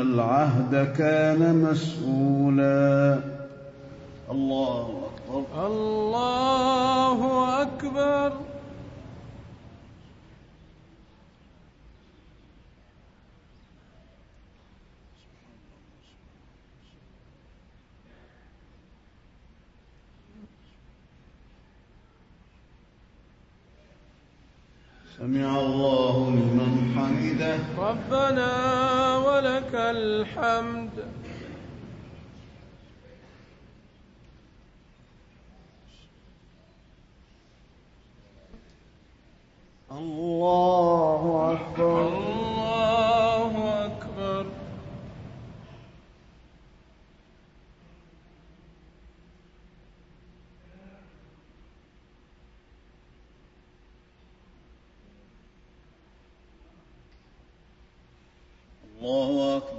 العهد كان مسؤولا. الله أكبر. الله أكبر. سمع الله لمن حمده. ربنا ولك الحمد. الله أكبر الله أكبر الله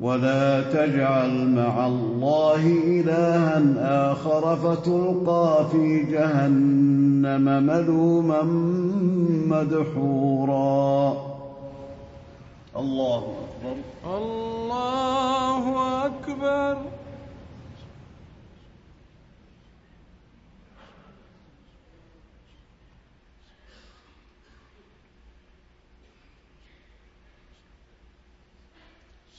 ولا تجعل مع الله إلها آخر فتلقى في جهنم ملوما مدحورا. الله أكبر. الله أكبر.